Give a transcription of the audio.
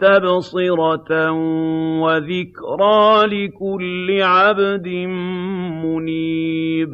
تَبْصِرَةً وَذِكْرَىٰ لِكُلِّ عَبْدٍ مُّنِيبٍ.